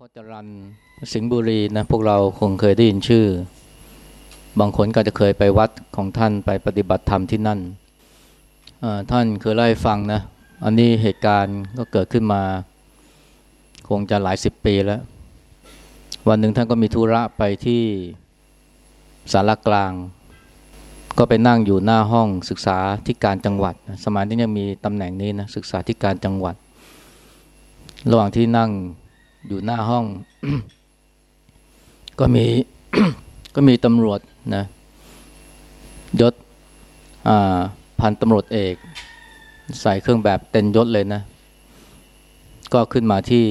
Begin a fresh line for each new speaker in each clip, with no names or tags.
พ่อจรันสิงห์บุรีนะพวกเราคงเคยได้ยินชื่อ บางคนก็จะเคยไปวัดของท่านไปปฏิบัติธรรมที่นั่น ท่านเคยเล่าให้ฟังนะ อันนี้เหตุการณ์ก็เกิดขึ้นมา คงจะหลายสิบปีแล้ว วันหนึ่งท่านก็มีธุระไปที่สารกลาง ก็ไปนั่งอยู่หน้าห้องศึกษาที่การจังหวัด สมัยนี้ยังมีตำแหน่งนี้นะศึกษาที่การจังหวัด ระหว่างที่นั่ง อยู่หน้าห้อง ก็มีก็มีตำรวจนะยศพันตำรวจเอก ใส่เครื่องแบบเต็นยศเลยนะ ก็ขึ้นมาที่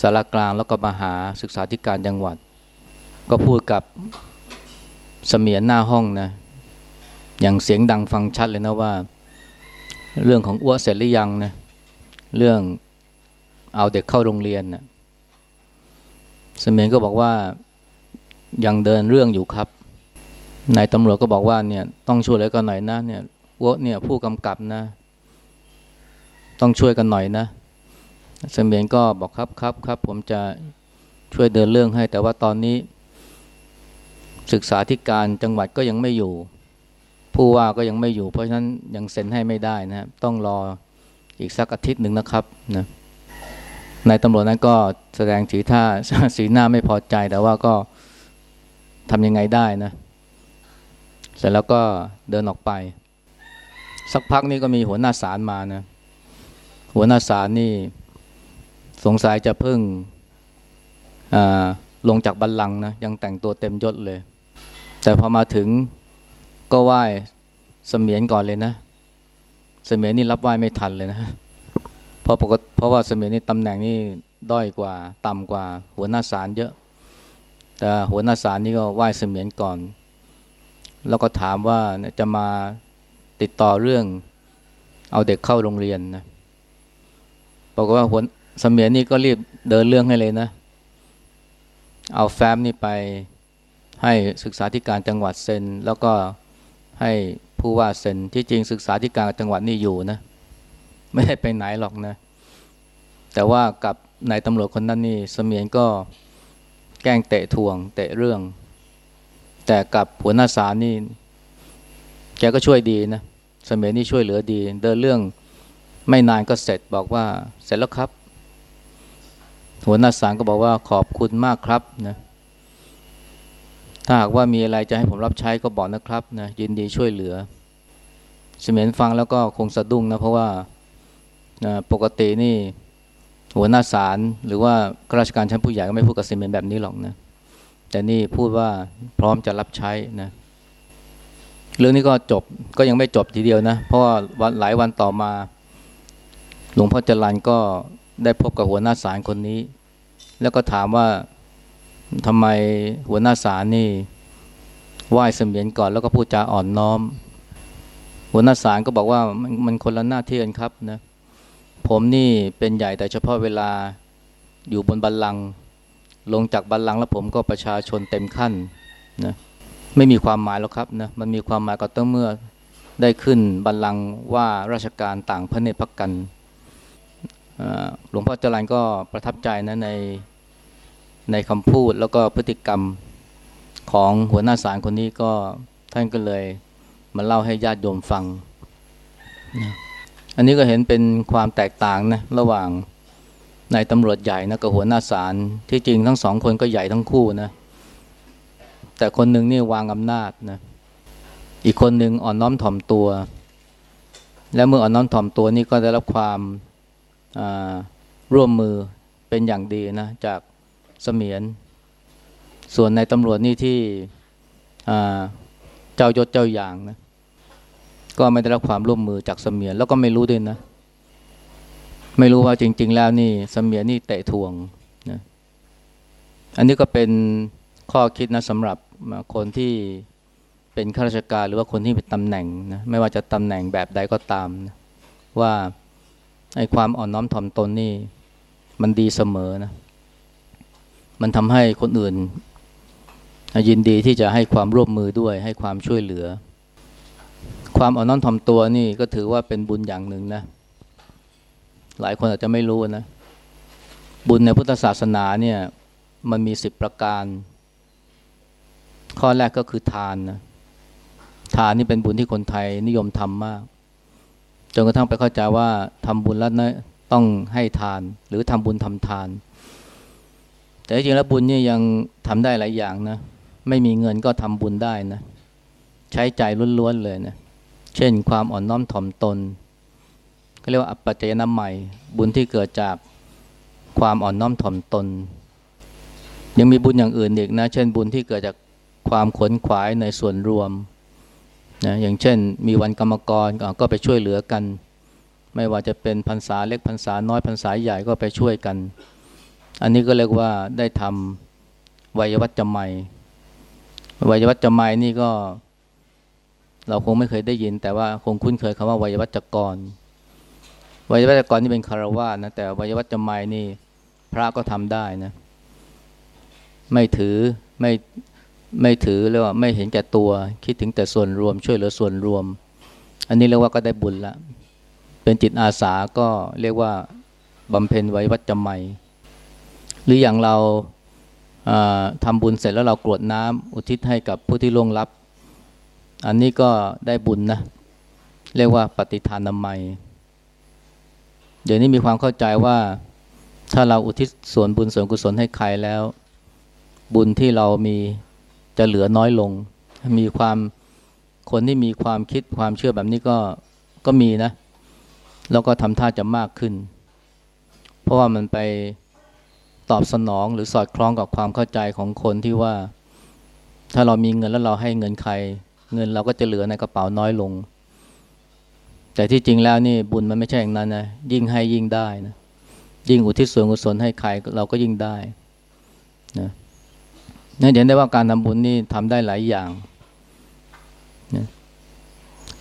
สารกลางแล้วก็มาหาศึกษาธิการจังหวัด ก็พูดกับเสมียนหน้าห้องนะ อย่างเสียงดังฟังชัดเลยนะว่า เรื่องของอ้วเสร็จหรือยังนะ เรื่อง เอาเด็กเข้าโรงเรียนนะเสมียนก็บอกว่ายังเดินเรื่องอยู่ครับนายตำรวจก็บอกว่าเนี่ยต้องช่วยเหลือกันหน่อยนะเนี่ยอ้วเนี่ยผู้กำกับนะ ต้องช่วยกันหน่อยนะเสมียนก็บอกครับครับครับผมจะช่วยเดินเรื่องให้ แต่ว่าตอนนี้ ศึกษาธิการจังหวัดก็ยังไม่อยู่ ผู้ว่าก็ยังไม่อยู่ เพราะฉะนั้นยังเซ็นให้ไม่ได้นะต้องรออีกสักอาทิตย์หนึ่งนะครับนะ นายตำรวจนั้นก็แสดงสีท่าสีหน้าไม่พอใจแต่ว่าก็ทำยังไงได้นะ เสร็จแล้วก็เดินออกไป สักพักนี้ก็มีหัวหน้าศาลมานะ หัวหน้าศาลนี่สงสัยจะเพิ่งลงจากบัลลังก์นะ ยังแต่งตัวเต็มยศเลย แต่พอมาถึงก็ไหว้เสมียนก่อนเลยนะ เสมียนนี่รับไหว้ไม่ทันเลยนะ ราะปกติเพราะว่าเสมียนนี่ตำแหน่งนี่ด้อยกว่าต่ำกว่าหัวหน้าศาลเยอะ แต่หัวหน้าศาลนี่ก็ไหว้เสมียนก่อน แล้วก็ถามว่าจะมาติดต่อเรื่องเอาเด็กเข้าโรงเรียนนะบอกว่าหัวเสมียนนี่ก็รีบเดินเรื่องให้เลยนะ เอาแฟ้มนี่ไปให้ศึกษาธิการจังหวัดเซ็น แล้วก็ให้ผู้ว่าเซ็นที่จริงศึกษาธิการจังหวัดนี่อยู่นะ ไม่ได้ไปไหนหรอกนะ แต่ว่ากับนายตำรวจคนนั้นนี่เสมียนก็แกล้งเตะทวง เตะเรื่อง แต่กับหัวหน้าศาลนี่แกก็ช่วยดีนะเสมียนนี่ช่วยเหลือดี เดินเรื่องไม่นานก็เสร็จบอกว่าเสร็จแล้วครับ หัวหน้าศาลก็บอกว่าขอบคุณมากครับนะถ้าหากว่ามีอะไรจะให้ผมรับใช้ก็บอกนะครับนะยินดีช่วยเหลือเสมียนฟังแล้วก็คงสะดุ้งนะเพราะว่า นะปกตินี่หัวหน้าศาลหรือว่าข้าราชการชั้นผู้ใหญ่ก็ไม่พูดกับเสมียนแบบนี้หรอกนะ แต่นี่พูดว่าพร้อมจะรับใช้นะ เรื่องนี้ก็จบก็ยังไม่จบทีเดียวนะ เพราะว่าวันหลายวันต่อมา หลวงพ่อจรันก็ได้พบกับหัวหน้าศาลคนนี้ แล้วก็ถามว่าทำไมหัวหน้าศาลนี่ไหว้เสมียนก่อนแล้วก็พูดจาอ่อนน้อม หัวหน้าศาลก็บอกว่ามันคนละหน้าที่กันครับนะ ผมนี่เป็นใหญ่แต่เฉพาะเวลาอยู่บนบัลลังก์ลงจากบัลลังก์แล้วผมก็ประชาชนเต็มขั้นนะไม่มีความหมายแล้วครับนะมันมีความหมายก็ต้องเมื่อได้ขึ้นบัลลังก์ว่าราชการต่างพระเนตรพักกันหลวงพ่อจรันก็ประทับใจนะในในคำพูดแล้วก็พฤติกรรมของหัวหน้าศาลคนนี้ก็ท่านก็เลยมาเล่าให้ญาติโยมฟัง อันนี้ก็เห็นเป็นความแตกต่างนะระหว่างนายตำรวจใหญ่นะกับหัวหน้าศาลที่จริงทั้งสองคนก็ใหญ่ทั้งคู่นะแต่คนหนึ่งนี่วางอำนาจนะอีกคนหนึ่งอ่อนน้อมถ่อมตัว และเมื่ออ่อนน้อมถ่อมตัวนี่ก็ได้รับความร่วมมือเป็นอย่างดีนะจากเสมียน ส่วนในตำรวจนี่ที่เจ้ายศเจ้าอย่างนะ ก็ไม่ได้รับความร่วมมือจากเสมียนแล้วก็ไม่รู้ด้วยนะ ไม่รู้ว่าจริง ๆ แล้วนี่เสมียนนี่เตะทวงนะอันนี้ก็เป็นข้อคิดนะสำหรับคนที่เป็นข้าราชการหรือว่าคนที่เป็นตำแหน่งนะไม่ว่าจะตำแหน่งแบบใดก็ตามนะว่าไอ้ความอ่อนน้อมถ่อมตนนี่ มันดีเสมอนะ มันทำให้คนอื่น ยินดีที่จะให้ความร่วมมือด้วยให้ความช่วยเหลือ ความอ่อนน้อมถ่อมตัวนี่ก็ถือว่าเป็นบุญอย่างหนึ่งนะ หลายคนอาจจะไม่รู้นะ บุญในพุทธศาสนาเนี่ยมันมีสิบประการ ข้อแรกก็คือทานนะ ทานนี่เป็นบุญที่คนไทยนิยมทำมาก จนกระทั่งไปเข้าใจว่าทำบุญแล้วนะต้องให้ทาน หรือทำบุญทำทาน แต่จริงแล้วบุญนี่ยังทำได้หลายอย่างนะ ไม่มีเงินก็ทำบุญได้นะ ใช้ใจล้วนๆเลยนะ เช่นความอ่อนน้อมถ่อมตนเขาเรียกว่าอัปปัจจยนใหม่ บุญที่เกิดจากความอ่อนน้อมถ่อมตน ยังมีบุญอย่างอื่นอีกนะ เช่นบุญที่เกิดจากความขนขวายในส่วนรวมนะอย่างเช่น มีวันกรรมกรก็ไปช่วยเหลือกัน ไม่ว่าจะเป็นพรรษาเล็กพรรษาน้อยพรรษาใหญ่ก็ไปช่วยกัน อันนี้ก็เรียกว่าได้ทำวัยวัจจะใหม่วัยวัจจะใหม่นี่ก็ เราคงไม่เคยได้ยิน แต่ว่าคงคุ้นเคยคำว่าวัยวัจกร วัยวัจกรนี่เป็นคารวะนะแต่วัยวัจจะใหม่นี่พระก็ทำได้นะ ไม่ถือไม่ไม่ถือเรียกว่าไม่เห็นแก่ตัว คิดถึงแต่ส่วนรวม ช่วยเหลือส่วนรวม อันนี้เรียกว่าก็ได้บุญละ เป็นจิตอาสาก็เรียกว่าบำเพ็ญไว้วัดจำไม่หรืออย่างเราทำบุญเสร็จแล้วเรากรวดน้ำอุทิศให้กับผู้ที่ล่วงลับ อันนี้ก็ได้บุญนะ เรียกว่าปฏิทานนามัย เดี๋ยวนี้มีความเข้าใจว่าถ้าเราอุทิศส่วนบุญส่วนกุศลให้ใครแล้ว บุญที่เรามีจะเหลือน้อยลง มีความคนที่มีความคิดความเชื่อแบบนี้ก็ก็มีนะ แล้วก็ทำท่าจะมากขึ้น เพราะว่ามันไปตอบสนองหรือสอดคล้องกับความเข้าใจของคนที่ว่า ถ้าเรามีเงินแล้วเราให้เงินใคร เงินเราก็จะเหลือในกระเป๋าน้อยลง แต่ที่จริงแล้วนี่บุญมันไม่ใช่อย่างนั้นนะยิ่งให้ยิ่งได้นะยิ่งอุทิศส่วนกุศลให้ใครเราก็ยิ่งได้นะนี่เห็นได้ว่าการทำบุญนี่ทำได้หลายอย่างนะ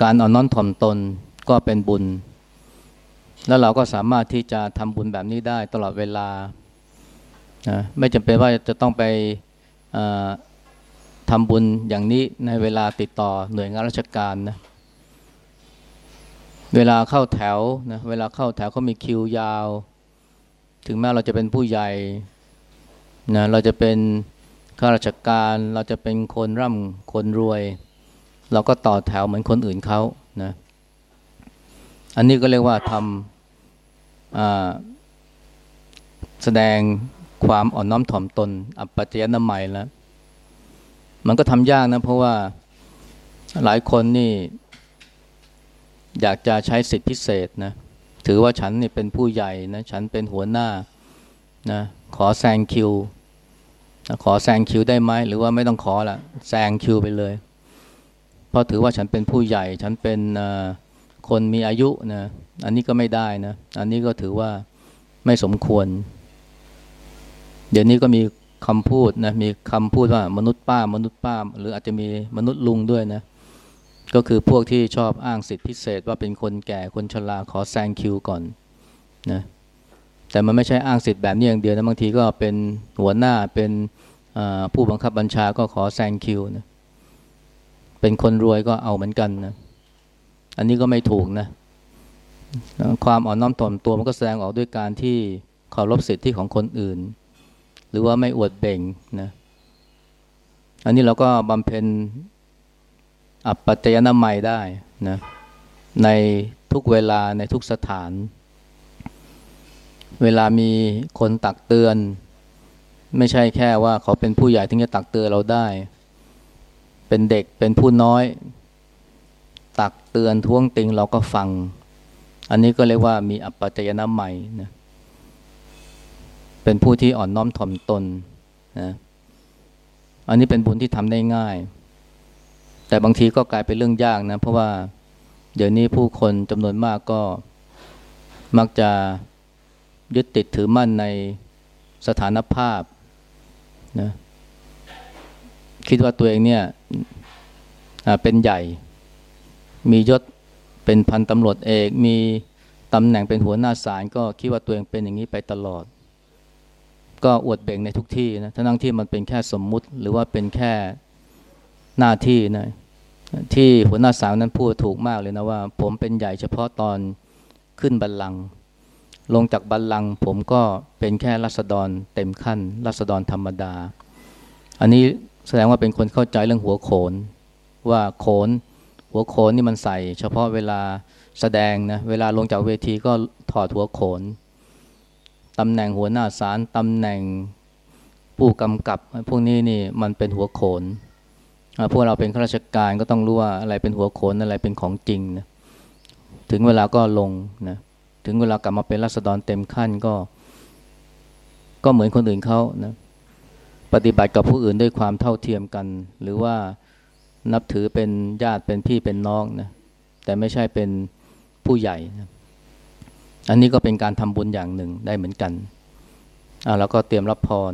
การอ่อนน้อมถ่อมตนก็เป็นบุญ แล้วเราก็สามารถที่จะทำบุญแบบนี้ได้ตลอดเวลานะไม่จำเป็นว่าจะต้องไป ทำบุญอย่างนี้ในเวลาติดต่อหน่วยงานราชการนะ เวลาเข้าแถวนะ เวลาเข้าแถวเขามีคิวยาว ถึงแม้เราจะเป็นผู้ใหญ่นะ เราจะเป็นข้าราชการ เราจะเป็นคนร่ำคนรวย เราก็ต่อแถวเหมือนคนอื่นเขานะ อันนี้ก็เรียกว่าทำแสดงความอ่อนน้อมถ่อมตน อัปปัจจยนามัยแล้ว มันก็ทำยากนะเพราะว่าหลายคนนี่ อยากจะใช้สิทธิพิเศษนะถือว่าฉันนี่เป็นผู้ใหญ่นะฉันเป็นหัวหน้านะขอแซงคิวขอแซงคิวได้ไหมหรือว่าไม่ต้องขอละแซงคิวไปเลย เพราะถือว่าฉันเป็นผู้ใหญ่ ฉันเป็นคนมีอายุนะอันนี้ก็ไม่ได้นะ อันนี้ก็ถือว่าไม่สมควร เดี๋ยวนี้ก็มี คำพูดนะมีคำพูดว่ามนุษย์ป้ามนุษย์ป้าหรืออาจจะมีมนุษย์ลุงด้วยนะ ก็คือพวกที่ชอบอ้างสิทธิพิเศษว่าเป็นคนแก่คนชราขอแซงคิวก่อนนะแต่มันไม่ใช่อ้างสิทธิ์แบบนี้อย่างเดียวนะบางทีก็เป็นหัวหน้าเป็นผู้บังคับบัญชาก็ขอแซงคิวนะเป็นคนรวยก็เอาเหมือนกันนะอันนี้ก็ไม่ถูกนะความอ่อนน้อมถ่อมตัวมันก็แสดงออกด้วยการที่เคารพสิทธิของคนอื่น รือว่าไม่อวดเบ่งนะอันนี้เราก็บำเพ็ญอัปปัจจยนามัยได้นะในทุกเวลาในทุกสถาน เวลามีคนตักเตือน ไม่ใช่แค่ว่าเขาเป็นผู้ใหญ่ถึงจะตักเตือนเราได้ เป็นเด็กเป็นผู้น้อย ตักเตือนท้วงติงเราก็ฟัง อันนี้ก็เรียกว่ามีอัปปัจจยนะใหม่นะ เป็นผู้ที่อ่อนน้อมถ่อมตนนะอันนี้เป็นบุญที่ทำได้ง่าย แต่บางทีก็กลายเป็นเรื่องยากนะ เพราะว่าเดี๋ยวนี้ผู้คนจำนวนมากก็มักจะยึดติดถือมั่นในสถานภาพนะคิดว่าตัวเองเนี่ยเป็นใหญ่ มียศเป็นพันตำรวจเอก มีตำแหน่งเป็นหัวหน้าศาลก็คิดว่าตัวเองเป็นอย่างนี้ไปตลอด ก็อวดเบ่งในทุกที่นะทั้งที่มันเป็นแค่สมมุติหรือว่าเป็นแค่หน้าที่นะที่หัวหน้าศาลนั้นพูดถูกมากเลยนะว่า ผมเป็นใหญ่เฉพาะตอนขึ้นบัลลังก์ลงจากบัลลังก์ผมก็เป็นแค่รัษฎรเต็มขั้นรัษฎรธรรมดา อันนี้แสดงว่าเป็นคนเข้าใจเรื่องหัวโขน ว่าโขน หัวโขนนี่มันใส่ เฉพาะเวลาแสดงนะเวลาลงจากเวทีก็ถอดหัวโขน ตำแหน่งหัวหน้าศาลตำแหน่งผู้กำกับ พวกนี้นี่มันเป็นหัวโขน พวกเราเป็นข้าราชการก็ต้องรู้ว่าอะไรเป็นหัวโขนอะไรเป็นของจริงนะถึงเวลาก็ลงนะถึงเวลากลับมาเป็นรัษฎรเต็มขั้นก็ ก็เหมือนคนอื่นเขานะปฏิบัติกับผู้อื่นด้วยความเท่าเทียมกัน หรือว่านับถือเป็นญาติเป็นพี่เป็นน้องนะแต่ไม่ใช่เป็นผู้ใหญ่นะ อันนี้ก็เป็นการทำบุญอย่างหนึ่งได้เหมือนกันอ่าแล้วก็เตรียมรับพร